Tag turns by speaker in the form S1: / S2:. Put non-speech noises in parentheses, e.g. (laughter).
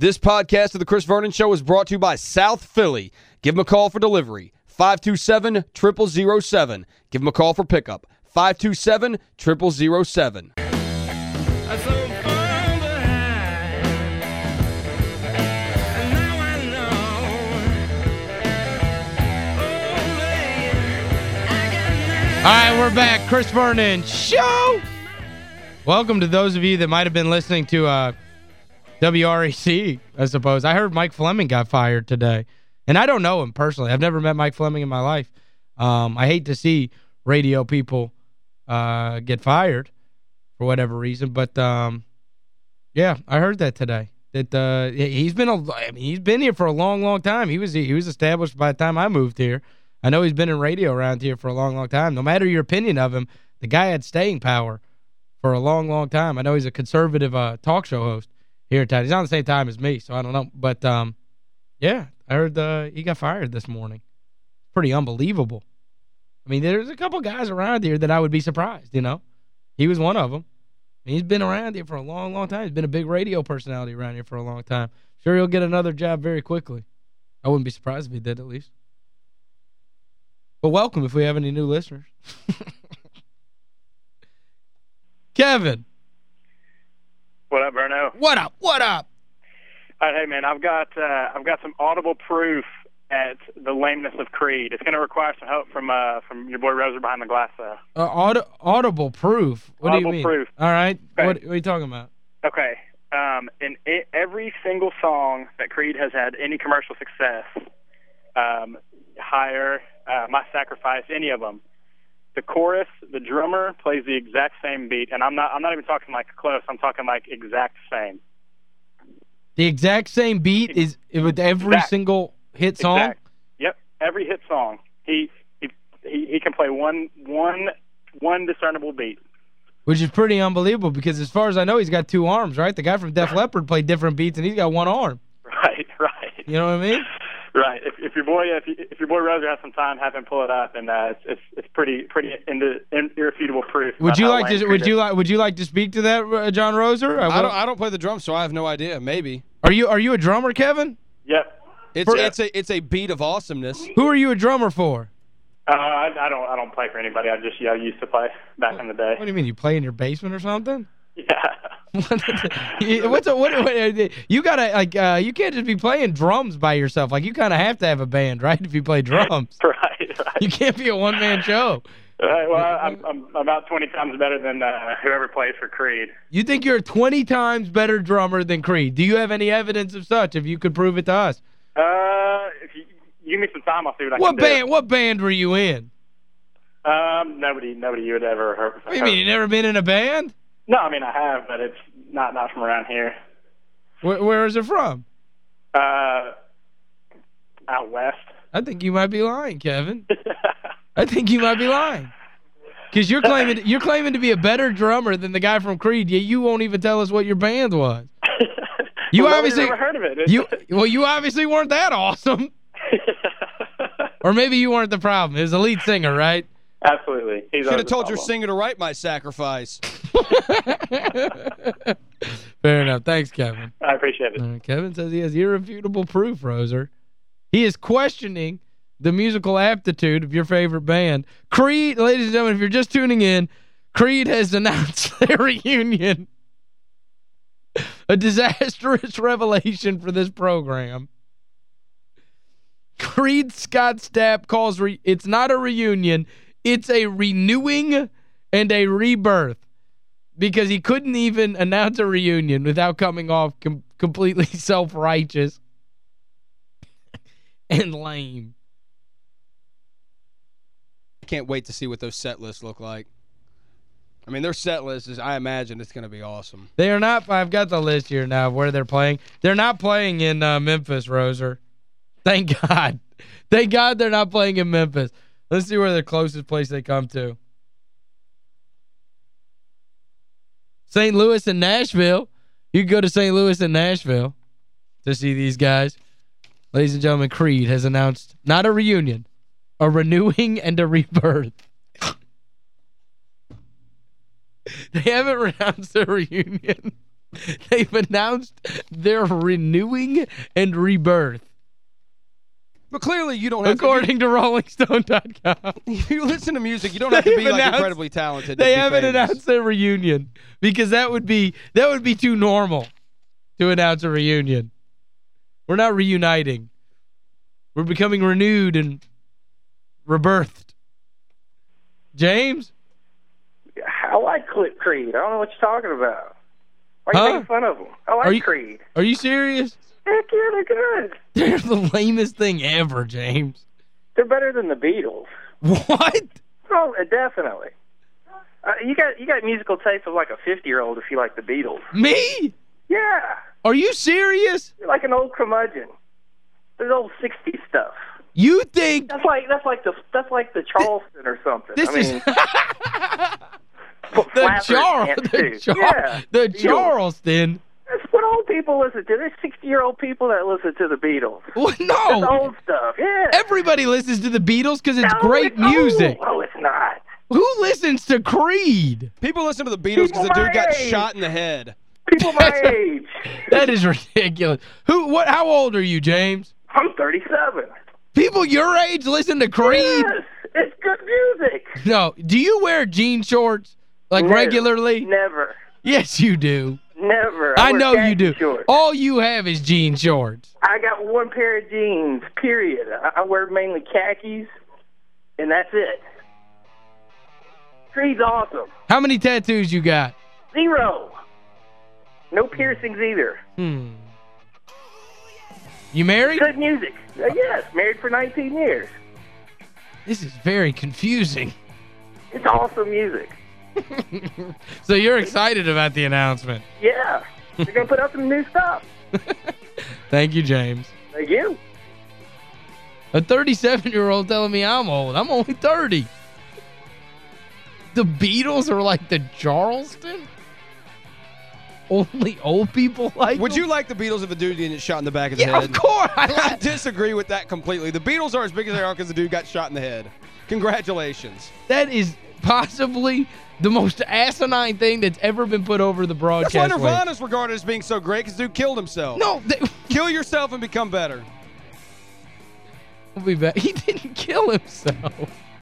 S1: This podcast of The Chris Vernon Show is brought to you by South Philly. Give them a call for delivery. 527-0007. Give them a call for pickup. 527-0007.
S2: All right, we're back. Chris Vernon Show. Welcome to those of you that might have been listening to uh, WREC, I suppose. I heard Mike Fleming got fired today. And I don't know him personally. I've never met Mike Fleming in my life. Um, I hate to see radio people uh, get fired for whatever reason. But, um, yeah, I heard that today. That uh, he's been a, I mean, he's been here for a long, long time. He was he was established by the time I moved here. I know he's been in radio around here for a long, long time. No matter your opinion of him, the guy had staying power for a long, long time. I know he's a conservative uh, talk show host here town. He's on the same time as me, so I don't know. But, um, yeah, I heard uh, he got fired this morning. Pretty unbelievable. I mean, there's a couple guys around here that I would be surprised, you know. He was one of them. I mean, he's been around here for a long, long time. He's been a big radio personality around here for a long time. Sure, he'll get another job very quickly. I wouldn't be surprised if he did at least. But welcome if we have any new listeners. (laughs) Kevin.
S3: What up, Verno?
S2: What up? What up?
S3: All right, hey man, I've got uh, I've got some audible proof at the lameness of Creed. It's going to require some help from uh from your boy Roser behind the glass though.
S2: Uh, aud audible proof. What
S3: audible
S2: do you mean?
S3: proof.
S2: All right.
S3: Okay.
S2: What, what are you talking about?
S3: Okay. Um, in i every single song that Creed has had any commercial success, um, higher, uh, My Sacrifice, any of them, the chorus, the drummer plays the exact same beat, and I'm not I'm not even talking like close. I'm talking like exact same.
S2: The exact same beat is with every
S3: Exact.
S2: single hit song?
S3: Exact. Yep, every hit song. He he he, he can play one one one discernible beat.
S2: Which is pretty unbelievable because as far as I know, he's got two arms, right? The guy from Def (laughs) Leppard played different beats and he's got one arm.
S3: Right, right.
S2: You know what I mean?
S3: Right. If, if your boy, if, you, if your boy Roser has some time, have him pull it up, and uh, it's, it's it's pretty pretty into, in, irrefutable proof.
S2: Would you like to
S3: Creed
S2: would you like would you like to speak to that uh, John Roser? I
S1: I don't I don't play the drums, so I have no idea. Maybe.
S2: Are you are you a drummer, Kevin?
S3: Yep.
S1: It's
S3: For-
S1: it's a it's a beat of awesomeness.
S2: Who are you a drummer for?
S3: Uh, I, I don't I don't play for anybody. I just yeah, I used to play back in the day.
S2: What do you mean you play in your basement or something? (laughs)
S3: Yeah. (laughs)
S2: What's a, what, what you got to like uh you can't just be playing drums by yourself. Like you kind of have to have a band, (laughs) right? If you play drums. (laughs)
S3: right. Right.
S2: You can't be a one man show.
S3: Right, well, I'm, I'm about 20 times better than uh, whoever plays for Creed.
S2: You think you're a 20 times better drummer than Creed. Do you have any evidence of such if you could prove it to us?
S3: Uh, if you, you give me some time, I'll see what I
S2: What
S3: can
S2: band what band were you in?
S3: Um, nobody, nobody you would ever heard.
S2: What do you mean you never been in a band?
S3: No, I mean I have, but it's not not from around here.
S2: Where, where is it from?
S3: Uh, out west.
S2: I think you might be lying, Kevin. (laughs) I think you might be lying. Cuz you're claiming you're claiming to be a better drummer than the guy from Creed. Yet you won't even tell us what your band was. (laughs) You
S3: well,
S2: obviously
S3: never heard of it.
S2: You well you obviously weren't that awesome. (laughs) Or maybe you weren't the problem. It was the lead singer, right?
S3: Absolutely. He's
S1: Should have
S3: the
S1: told your singer to write my sacrifice. (laughs)
S2: Fair enough. Thanks, Kevin.
S3: I appreciate it.
S2: Uh, Kevin says he has irrefutable proof, Roser. He is questioning the musical aptitude of your favorite band. Creed, ladies and gentlemen, if you're just tuning in, Creed has (laughs) announced their reunion. A disastrous (laughs) revelation for this program. Creed Scott Stapp calls re it's not a reunion, it's a renewing and a rebirth because he couldn't even announce a reunion without coming off com completely (laughs) self-righteous and lame.
S1: I can't wait to see what those set lists look like. I mean, their set list is, I imagine it's going to be awesome.
S2: They are not, I've got the list here now of where they're playing. They're not playing in uh, Memphis, Roser. Thank (laughs) God. Thank God they're not playing in Memphis. Let's see where the closest place they come to. St. Louis and Nashville. You can go to St. Louis and Nashville to see these guys. Ladies and gentlemen, Creed has announced not a reunion, a renewing and a rebirth. (laughs) they haven't (laughs) announced a reunion. (laughs) They've announced they're renewing and rebirth.
S1: But clearly you don't have
S2: According to, RollingStone.com.
S1: to, (laughs) if you listen to music, you don't have to be like incredibly talented.
S2: They haven't
S1: famous.
S2: announced their reunion because that would be that would be too normal to announce a reunion. We're not reuniting. We're becoming renewed and rebirthed. James?
S4: I like Clip Creed. I don't know what you're talking about. Why
S2: Huh?
S4: you making fun of them? I like
S2: Are you-
S4: Creed.
S2: Are you serious?
S4: Heck yeah, they're good. (laughs)
S2: They're the lamest thing ever, James.
S4: They're better than the Beatles.
S2: What?
S4: Oh, uh, definitely. Uh, you got you got musical taste of like a 50 year old if you like the Beatles.
S2: Me?
S4: Yeah,
S2: Are you serious?
S4: you're like an old curmudgeon. There's old 60s stuff.
S2: You think
S4: That's like that's like the that's like the Charleston or something.
S2: this
S4: I mean,
S2: is (laughs) (laughs) the
S4: can't
S2: the. Char
S4: yeah,
S2: the Charleston?
S4: That's what old people listen to. There's 60 year old people that listen to the Beatles.
S2: Well,
S4: That's
S2: no.
S4: old stuff. Yeah.
S2: Everybody listens to the Beatles because it's
S4: No,
S2: great
S4: it's- oh,
S2: music.
S4: Oh, it's not.
S2: Who listens to Creed?
S1: People listen to the Beatles because the
S4: People
S1: dude got shot in the head.
S4: People my age.
S2: That is ridiculous. Who what how old are you, James?
S4: I'm 37.
S2: People your age listen to Creed?
S4: Yes, it's good music.
S2: No. Do you wear jean shorts like
S4: Never.
S2: regularly?
S4: Never.
S2: Yes, you do.
S4: Never.
S2: I
S4: wear
S2: know you do.
S4: Shorts.
S2: All you have is jean shorts.
S4: I got one pair of jeans, period. I, I wear mainly khakis, and that's it. Tree's awesome.
S2: How many tattoos you got?
S4: Zero. No piercings either.
S2: Hmm. You married?
S4: Good music. Uh, yes, married for 19 years.
S2: This is very confusing.
S4: It's awesome music. (laughs)
S2: so you're excited about the announcement.
S4: Yeah. They're going to put out some new stuff. (laughs)
S2: Thank you, James.
S4: Thank you.
S2: A 37-year-old telling me I'm old. I'm only 30. The Beatles are like the Charleston? Only old people like
S1: Would
S2: them?
S1: you like the Beatles if a dude didn't get shot in the back of the
S2: Yeah,
S1: head?
S2: of course. I
S1: I disagree with that completely. The Beatles are as big as they are because the dude got shot in the head. Congratulations.
S2: that is possibly the most asinine thing that's ever been put over the broadcast.
S1: That's
S2: why.
S1: Nirvana's regarded as being so great because dude killed himself.
S2: No, they, (laughs)
S1: Kill yourself and become better.
S2: we'll be back. (laughs) He didn't kill himself.